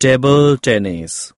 table tennis.